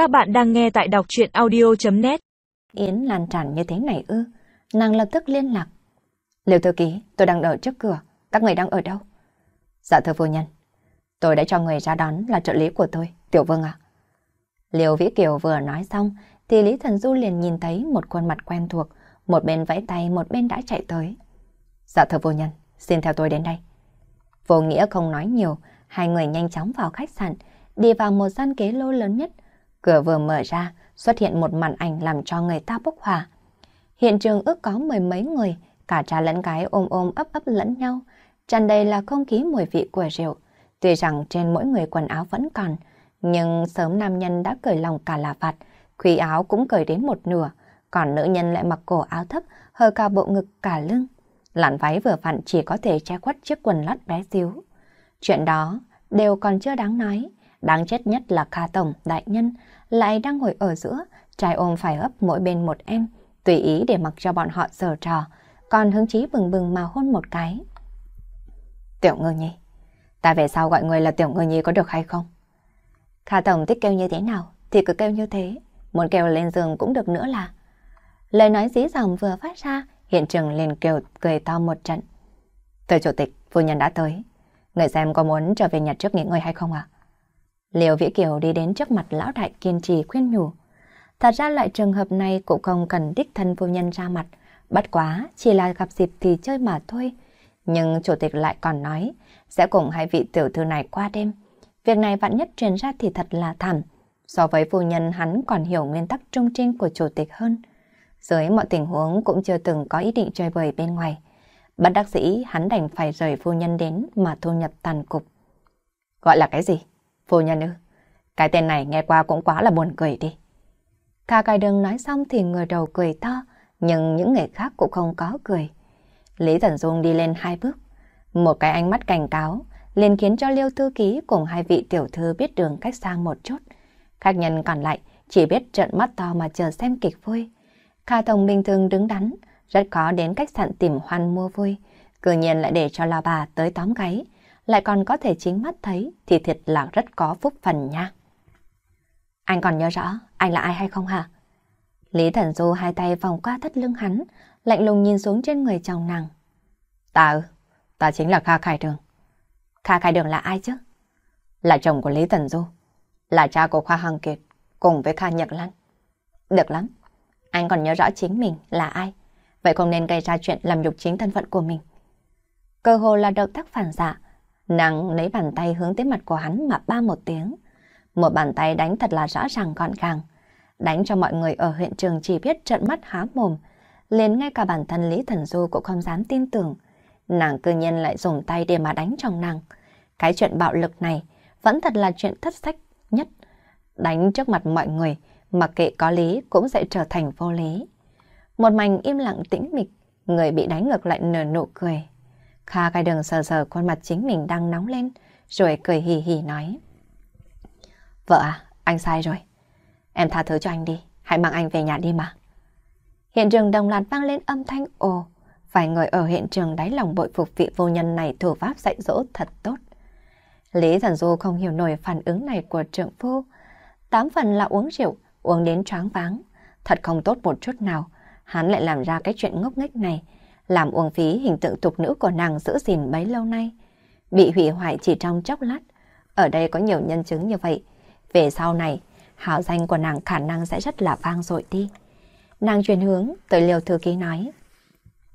Các bạn đang nghe tại đọc chuyện audio.net Yến lan tràn như thế này ư? Nàng lập tức liên lạc. Liệu thư ký, tôi đang ở trước cửa. Các người đang ở đâu? Dạ thưa phu nhân. Tôi đã cho người ra đón là trợ lý của tôi, Tiểu Vương à. liều Vĩ Kiều vừa nói xong thì Lý Thần Du liền nhìn thấy một khuôn mặt quen thuộc, một bên vẫy tay, một bên đã chạy tới. Dạ thưa phu nhân, xin theo tôi đến đây. Vô nghĩa không nói nhiều, hai người nhanh chóng vào khách sạn, đi vào một gian kế lô lớn nhất. Cửa vừa mở ra, xuất hiện một màn ảnh làm cho người ta bốc hỏa. Hiện trường ước có mười mấy người, cả cha lẫn gái ôm ôm ấp ấp lẫn nhau, tràn đầy là không khí mùi vị của rượu. Tuy rằng trên mỗi người quần áo vẫn còn, nhưng sớm nam nhân đã cởi lòng cả là vạt, khuy áo cũng cởi đến một nửa, còn nữ nhân lại mặc cổ áo thấp, hờ cả bộ ngực cả lưng. Làn váy vừa vặn chỉ có thể che khuất chiếc quần lót bé xíu. Chuyện đó đều còn chưa đáng nói. Đáng chết nhất là Kha Tổng, đại nhân, lại đang ngồi ở giữa, trai ôm phải ấp mỗi bên một em, tùy ý để mặc cho bọn họ giở trò, còn hứng chí bừng bừng mà hôn một cái. Tiểu ngư nhi, ta về sau gọi người là tiểu ngư nhi có được hay không? Kha Tổng thích kêu như thế nào thì cứ kêu như thế, muốn kêu lên giường cũng được nữa là. Lời nói dí dòng vừa phát ra, hiện trường liền kêu cười to một trận. Thưa chủ tịch, phu nhân đã tới. Người xem có muốn trở về nhà trước nghỉ ngơi hay không ạ? Liều Vĩ Kiều đi đến trước mặt lão đại kiên trì khuyên nhủ. Thật ra loại trường hợp này cũng không cần đích thân phu nhân ra mặt. Bất quá, chỉ là gặp dịp thì chơi mà thôi. Nhưng chủ tịch lại còn nói, sẽ cùng hai vị tiểu thư này qua đêm. Việc này vạn nhất truyền ra thì thật là thảm. So với phu nhân hắn còn hiểu nguyên tắc trung trinh của chủ tịch hơn. Dưới mọi tình huống cũng chưa từng có ý định chơi bời bên ngoài. Bất đắc dĩ hắn đành phải rời phu nhân đến mà thu nhập tàn cục. Gọi là cái gì? Phu nhân ư? Cái tên này nghe qua cũng quá là buồn cười đi. Kha cài đường nói xong thì người đầu cười to, nhưng những người khác cũng không có cười. Lý Thần Dung đi lên hai bước. Một cái ánh mắt cảnh cáo liền khiến cho Liêu Thư Ký cùng hai vị tiểu thư biết đường cách sang một chút. Khách nhân còn lại chỉ biết trợn mắt to mà chờ xem kịch vui. Kha Thông bình thường đứng đắn, rất khó đến khách sạn tìm hoan mua vui. Cư nhiên lại để cho la bà tới tóm gáy, lại còn có thể chính mắt thấy thì thiệt là rất có phúc phần nha. Anh còn nhớ rõ anh là ai hay không hả? Lý Thần Du hai tay vòng qua thắt lưng hắn, lạnh lùng nhìn xuống trên người chồng nàng. Ta ừ, ta chính là Kha Khai Đường. Kha Khai Đường là ai chứ? Là chồng của Lý Thần Du, là cha của Khoa Hằng Kiệt, cùng với Kha Nhật Lan. Được lắm, anh còn nhớ rõ chính mình là ai, vậy không nên gây ra chuyện làm nhục chính thân phận của mình. Cơ hồ là động tác phản xạ, nàng lấy bàn tay hướng tới mặt của hắn mà ba một tiếng. Một bàn tay đánh thật là rõ ràng gọn gàng, đánh cho mọi người ở hiện trường chỉ biết trợn mắt há mồm, liền ngay cả bản thân Lý Thần Du cũng không dám tin tưởng. Nàng cư nhiên lại dùng tay để mà đánh chồng nàng. Cái chuyện bạo lực này vẫn thật là chuyện thất sách nhất. Đánh trước mặt mọi người, mặc kệ có lý cũng sẽ trở thành vô lý. Một mảnh im lặng tĩnh mịch, người bị đánh ngược lại nở nụ cười. Kha gai đường sờ sờ khuôn mặt chính mình đang nóng lên, rồi cười hì hì nói. Vợ à, anh sai rồi. Em tha thứ cho anh đi, hãy mang anh về nhà đi mà. Hiện trường đồng loạt vang lên âm thanh ồ, vài người ở hiện trường đáy lòng bội phục vị vô nhân này thủ pháp dạy dỗ thật tốt. Lý Giản Du không hiểu nổi phản ứng này của trượng phu. Tám phần là uống rượu, uống đến choáng váng. Thật không tốt một chút nào. Hắn lại làm ra cái chuyện ngốc nghếch này, làm uổng phí hình tượng tục nữ của nàng giữ gìn bấy lâu nay. Bị hủy hoại chỉ trong chốc lát. Ở đây có nhiều nhân chứng như vậy. Về sau này, hảo danh của nàng khả năng sẽ rất là vang dội đi. Nàng chuyển hướng tới liều thư ký nói.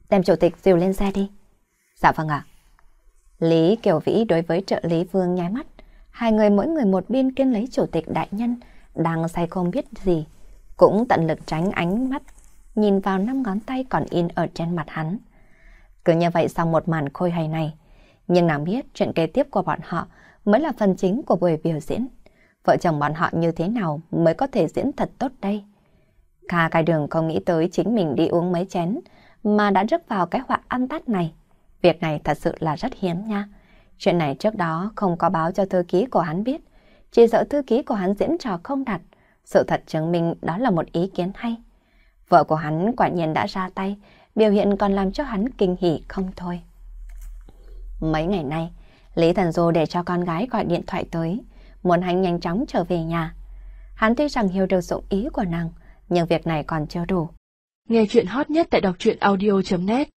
Đem chủ tịch dìu lên xe đi. Dạ vâng ạ. Lý Kiều Vĩ đối với trợ lý Vương nháy mắt. Hai người mỗi người một bên kiên lấy chủ tịch đại nhân, đang say không biết gì. Cũng tận lực tránh ánh mắt, nhìn vào năm ngón tay còn in ở trên mặt hắn. Cứ như vậy sau một màn khôi hài này, nhưng nàng biết chuyện kế tiếp của bọn họ mới là phần chính của buổi biểu diễn. Vợ chồng bọn họ như thế nào mới có thể diễn thật tốt đây? Kha cai đường không nghĩ tới chính mình đi uống mấy chén mà đã rớt vào cái họa ăn tát này. Việc này thật sự là rất hiếm nha. Chuyện này trước đó không có báo cho thư ký của hắn biết. Chỉ sợ thư ký của hắn diễn trò không đặt. Sự thật chứng minh đó là một ý kiến hay. Vợ của hắn quả nhiên đã ra tay, biểu hiện còn làm cho hắn kinh hỉ không thôi. Mấy ngày nay, Lý Thần Du để cho con gái gọi điện thoại tới, muốn hắn nhanh chóng trở về nhà. Hắn tuy rằng hiểu được dụng ý của nàng, nhưng việc này còn chưa đủ. Nghe chuyện hot nhất tại đọc truyện audio.net